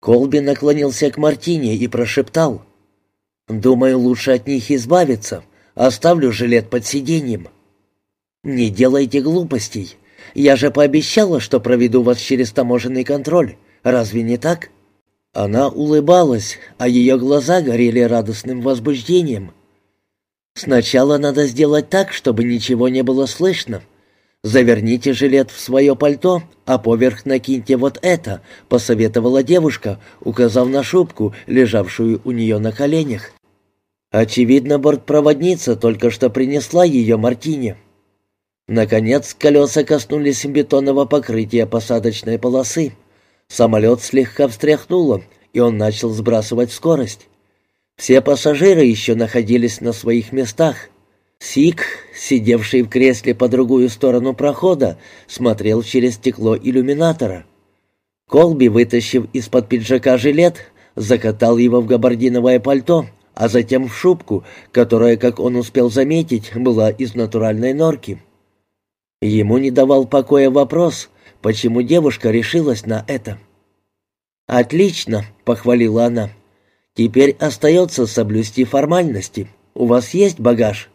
Колби наклонился к Мартине и прошептал. «Думаю, лучше от них избавиться. Оставлю жилет под сиденьем». «Не делайте глупостей. Я же пообещала, что проведу вас через таможенный контроль. Разве не так?» Она улыбалась, а ее глаза горели радостным возбуждением. «Сначала надо сделать так, чтобы ничего не было слышно. Заверните жилет в свое пальто, а поверх накиньте вот это», — посоветовала девушка, указав на шубку, лежавшую у нее на коленях. Очевидно, бортпроводница только что принесла ее Мартине. Наконец, колеса коснулись бетонного покрытия посадочной полосы. Самолет слегка встряхнуло, и он начал сбрасывать скорость. Все пассажиры еще находились на своих местах. Сик, сидевший в кресле по другую сторону прохода, смотрел через стекло иллюминатора. Колби, вытащив из-под пиджака жилет, закатал его в габардиновое пальто, а затем в шубку, которая, как он успел заметить, была из натуральной норки. Ему не давал покоя вопрос, почему девушка решилась на это. «Отлично», — похвалила она. «Теперь остается соблюсти формальности. У вас есть багаж?»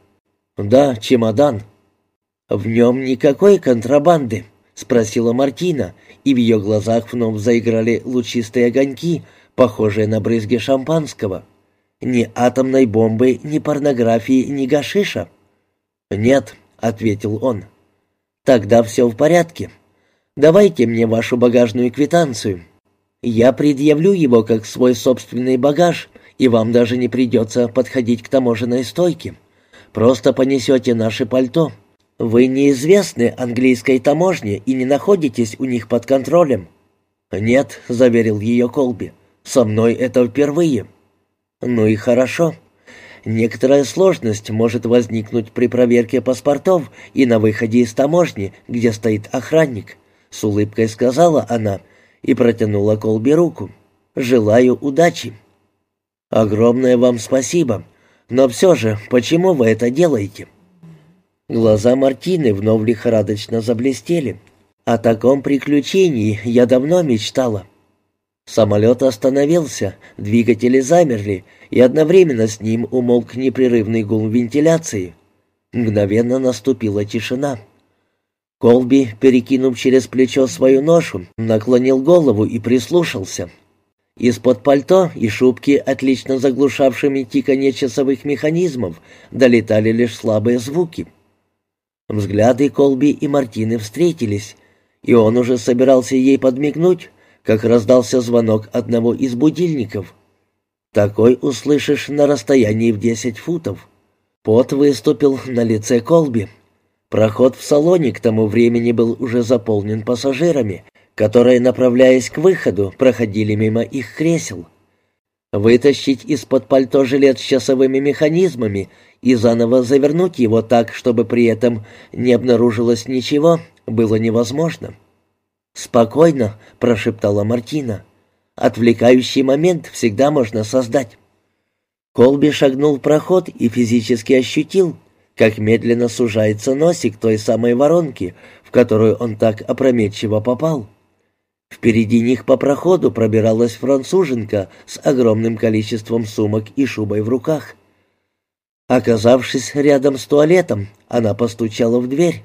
«Да, чемодан». «В нем никакой контрабанды», — спросила Мартина, и в ее глазах вновь заиграли лучистые огоньки, похожие на брызги шампанского. «Ни атомной бомбы, ни порнографии, ни гашиша». «Нет», — ответил он. «Тогда все в порядке. Давайте мне вашу багажную квитанцию. Я предъявлю его как свой собственный багаж, и вам даже не придется подходить к таможенной стойке. Просто понесете наше пальто. Вы неизвестны английской таможне и не находитесь у них под контролем». «Нет», — заверил ее Колби, — «со мной это впервые». «Ну и хорошо. Некоторая сложность может возникнуть при проверке паспортов и на выходе из таможни, где стоит охранник», — с улыбкой сказала она и протянула Колби руку. «Желаю удачи». «Огромное вам спасибо. Но все же, почему вы это делаете?» Глаза Мартины вновь лихорадочно заблестели. «О таком приключении я давно мечтала». Самолет остановился, двигатели замерли, и одновременно с ним умолк непрерывный гул вентиляции. Мгновенно наступила тишина. Колби, перекинув через плечо свою ношу, наклонил голову и прислушался. Из-под пальто и шубки, отлично заглушавшими тиканье часовых механизмов, долетали лишь слабые звуки. Взгляды Колби и Мартины встретились, и он уже собирался ей подмигнуть, как раздался звонок одного из будильников. Такой услышишь на расстоянии в десять футов. Пот выступил на лице Колби. Проход в салоне к тому времени был уже заполнен пассажирами, которые, направляясь к выходу, проходили мимо их кресел. Вытащить из-под пальто жилет с часовыми механизмами и заново завернуть его так, чтобы при этом не обнаружилось ничего, было невозможно. «Спокойно», — прошептала Мартина. «Отвлекающий момент всегда можно создать». Колби шагнул в проход и физически ощутил, как медленно сужается носик той самой воронки, в которую он так опрометчиво попал. Впереди них по проходу пробиралась француженка с огромным количеством сумок и шубой в руках. Оказавшись рядом с туалетом, она постучала в дверь.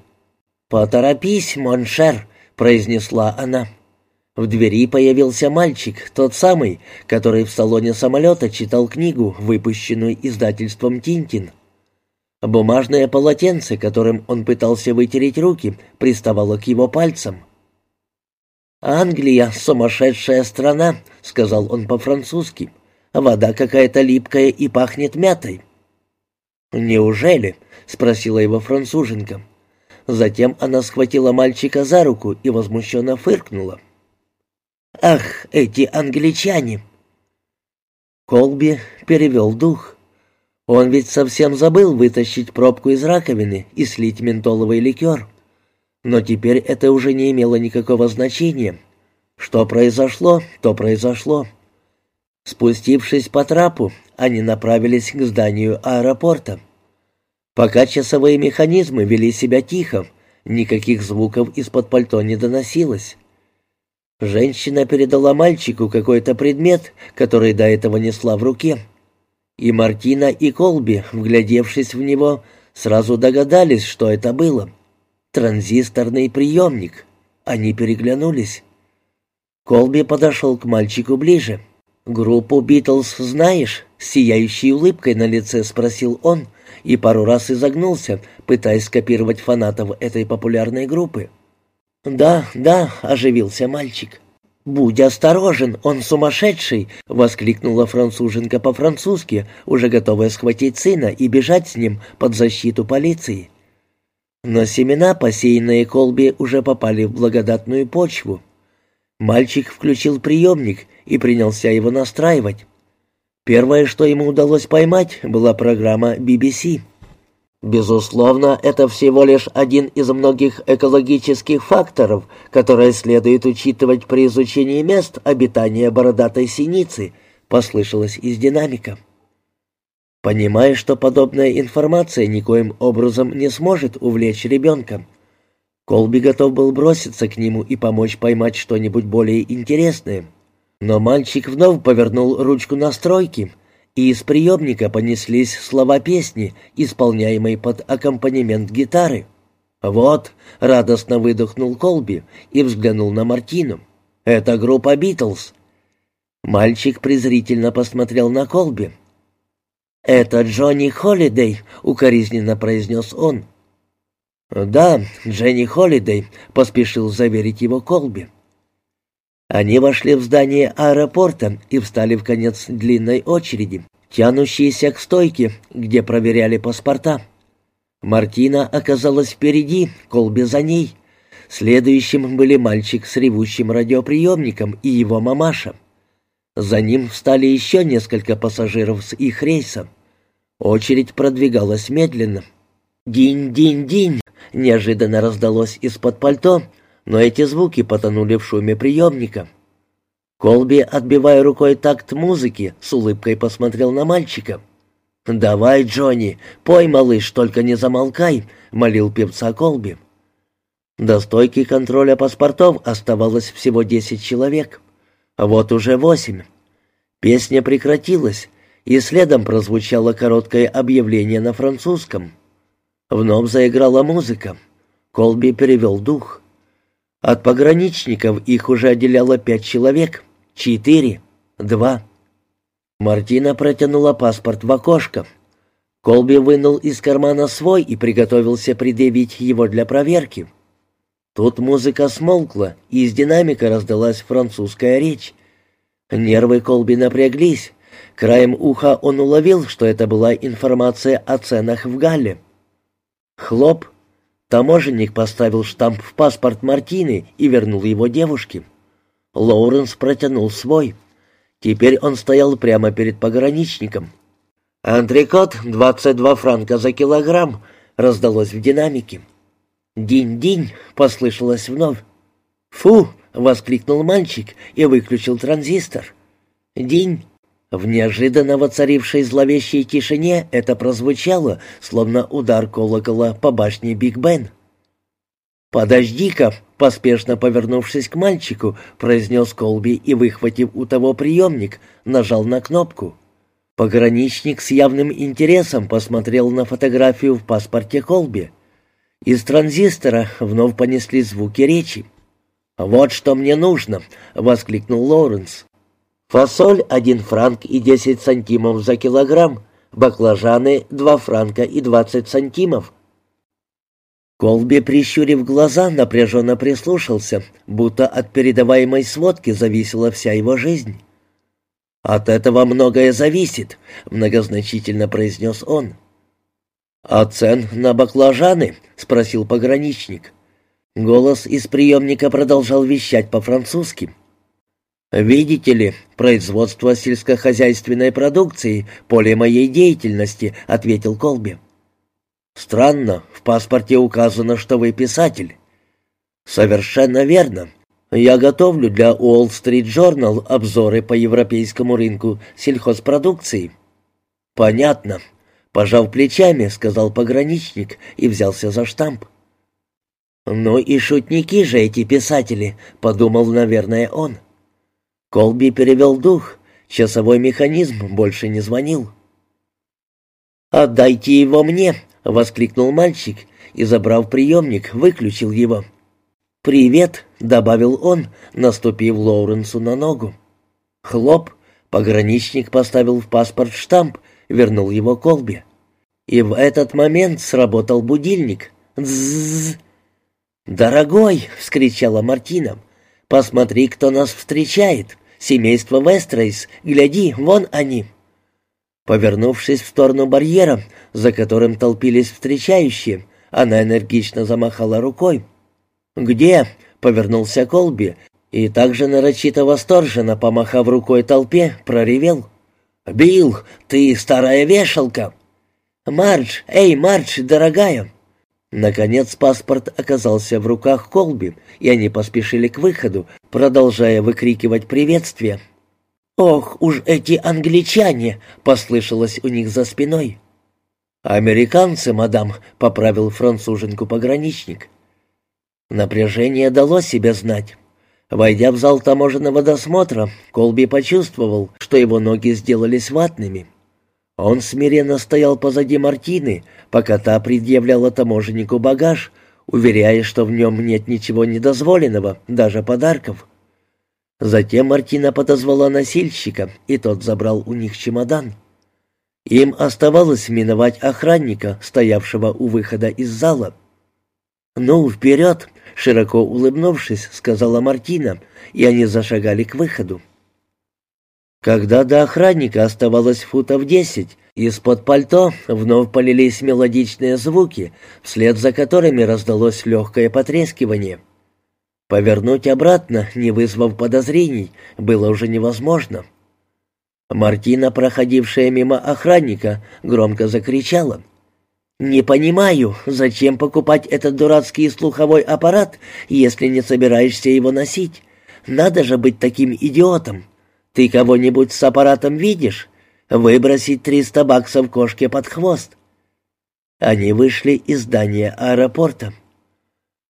«Поторопись, mon cher», произнесла она. В двери появился мальчик, тот самый, который в салоне самолета читал книгу, выпущенную издательством «Тинтин». Бумажное полотенце, которым он пытался вытереть руки, приставало к его пальцам. «Англия — сумасшедшая страна», — сказал он по-французски. «Вода какая-то липкая и пахнет мятой». «Неужели?» — спросила его француженка. Затем она схватила мальчика за руку и возмущенно фыркнула. «Ах, эти англичане!» Колби перевел дух. Он ведь совсем забыл вытащить пробку из раковины и слить ментоловый ликер. Но теперь это уже не имело никакого значения. Что произошло, то произошло. Спустившись по трапу, они направились к зданию аэропорта. Пока часовые механизмы вели себя тихо, никаких звуков из-под пальто не доносилось. Женщина передала мальчику какой-то предмет, который до этого несла в руке. И Мартина, и Колби, вглядевшись в него, сразу догадались, что это было. Транзисторный приемник. Они переглянулись. Колби подошел к мальчику ближе. «Группу «Битлз» знаешь?» — с сияющей улыбкой на лице спросил он и пару раз изогнулся, пытаясь скопировать фанатов этой популярной группы. «Да, да», — оживился мальчик. «Будь осторожен, он сумасшедший!» — воскликнула француженка по-французски, уже готовая схватить сына и бежать с ним под защиту полиции. Но семена, посеянные Колби, уже попали в благодатную почву. Мальчик включил приемник и принялся его настраивать. Первое, что ему удалось поймать, была программа BBC. Безусловно, это всего лишь один из многих экологических факторов, которые следует учитывать при изучении мест обитания бородатой синицы, послышалось из динамика. Понимая, что подобная информация никоим образом не сможет увлечь ребенка, Колби готов был броситься к нему и помочь поймать что-нибудь более интересное. Но мальчик вновь повернул ручку настройки, и из приемника понеслись слова песни, исполняемой под аккомпанемент гитары. «Вот», — радостно выдохнул Колби и взглянул на Мартину. «Это группа «Битлз». Мальчик презрительно посмотрел на Колби. «Это Джонни Холидей», — укоризненно произнес он. «Да, Дженни Холидей», — поспешил заверить его Колби. Они вошли в здание аэропорта и встали в конец длинной очереди, тянущейся к стойке, где проверяли паспорта. Мартина оказалась впереди, Колби за ней. Следующим были мальчик с ревущим радиоприемником и его мамаша. За ним встали еще несколько пассажиров с их рейса. Очередь продвигалась медленно. «Динь-динь-динь!» неожиданно раздалось из-под пальто — но эти звуки потонули в шуме приемника. Колби, отбивая рукой такт музыки, с улыбкой посмотрел на мальчика. «Давай, Джонни, пой, малыш, только не замолкай», — молил певца Колби. До стойки контроля паспортов оставалось всего десять человек. Вот уже восемь. Песня прекратилась, и следом прозвучало короткое объявление на французском. Вновь заиграла музыка. Колби перевел дух. От пограничников их уже отделяло пять человек. Четыре. Два. Мартина протянула паспорт в окошко. Колби вынул из кармана свой и приготовился предъявить его для проверки. Тут музыка смолкла, и из динамика раздалась французская речь. Нервы Колби напряглись. Краем уха он уловил, что это была информация о ценах в Галле. Хлоп, Таможенник поставил штамп в паспорт Мартины и вернул его девушке. Лоуренс протянул свой. Теперь он стоял прямо перед пограничником. «Антрикот, 22 франка за килограмм», — раздалось в динамике. «Динь-динь», — послышалось вновь. «Фу!» — воскликнул мальчик и выключил транзистор. «Динь!» В неожиданно воцарившей зловещей тишине это прозвучало, словно удар колокола по башне Биг Бен. «Подожди-ка!» — поспешно повернувшись к мальчику, произнес Колби и, выхватив у того приемник, нажал на кнопку. Пограничник с явным интересом посмотрел на фотографию в паспорте Колби. Из транзистора вновь понесли звуки речи. «Вот что мне нужно!» — воскликнул Лоуренс. Фасоль — один франк и десять сантимов за килограмм, баклажаны — два франка и двадцать сантимов. Колби, прищурив глаза, напряженно прислушался, будто от передаваемой сводки зависела вся его жизнь. «От этого многое зависит», — многозначительно произнес он. «А цен на баклажаны?» — спросил пограничник. Голос из приемника продолжал вещать по-французски. «Видите ли, производство сельскохозяйственной продукции — поле моей деятельности», — ответил Колби. «Странно, в паспорте указано, что вы писатель». «Совершенно верно. Я готовлю для Wall Street Journal обзоры по европейскому рынку сельхозпродукции». «Понятно», — пожав плечами, сказал пограничник и взялся за штамп. «Ну и шутники же эти писатели», — подумал, наверное, он. Колби перевел дух, часовой механизм больше не звонил. «Отдайте его мне!» — воскликнул мальчик и, забрав приемник, выключил его. «Привет!» — добавил он, наступив Лоуренсу на ногу. Хлоп! Пограничник поставил в паспорт штамп, вернул его Колби. И в этот момент сработал будильник. «Дзззз!» «Дорогой!» — вскричала Мартина. «Посмотри, кто нас встречает! Семейство Вестрейс! Гляди, вон они!» Повернувшись в сторону барьера, за которым толпились встречающие, она энергично замахала рукой. «Где?» — повернулся Колби и также нарочито восторженно, помахав рукой толпе, проревел. «Билл, ты старая вешалка!» «Мардж! Эй, Мардж, дорогая!» Наконец паспорт оказался в руках Колби, и они поспешили к выходу, продолжая выкрикивать приветствия. «Ох уж эти англичане!» — послышалось у них за спиной. «Американцы, мадам», — поправил француженку пограничник. Напряжение дало себя знать. Войдя в зал таможенного досмотра, Колби почувствовал, что его ноги сделались ватными. Он смиренно стоял позади Мартины, пока та предъявляла таможеннику багаж, уверяя, что в нем нет ничего недозволенного, даже подарков. Затем Мартина подозвала носильщика, и тот забрал у них чемодан. Им оставалось миновать охранника, стоявшего у выхода из зала. «Ну, вперед!» — широко улыбнувшись, сказала Мартина, и они зашагали к выходу. Когда до охранника оставалось футов десять, из-под пальто вновь полились мелодичные звуки, вслед за которыми раздалось легкое потрескивание — Повернуть обратно, не вызвав подозрений, было уже невозможно. Мартина, проходившая мимо охранника, громко закричала. «Не понимаю, зачем покупать этот дурацкий слуховой аппарат, если не собираешься его носить? Надо же быть таким идиотом. Ты кого-нибудь с аппаратом видишь? Выбросить триста баксов кошке под хвост». Они вышли из здания аэропорта.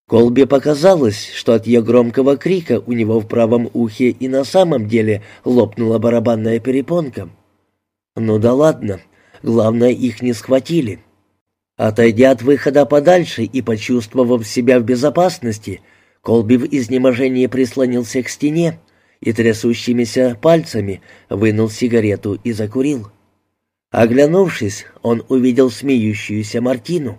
Колби показалось, что от ее громкого крика у него в правом ухе и на самом деле лопнула барабанная перепонка. Ну да ладно, главное, их не схватили. Отойдя от выхода подальше и почувствовав себя в безопасности, Колби в изнеможении прислонился к стене и трясущимися пальцами вынул сигарету и закурил. Оглянувшись, он увидел смеющуюся Мартину.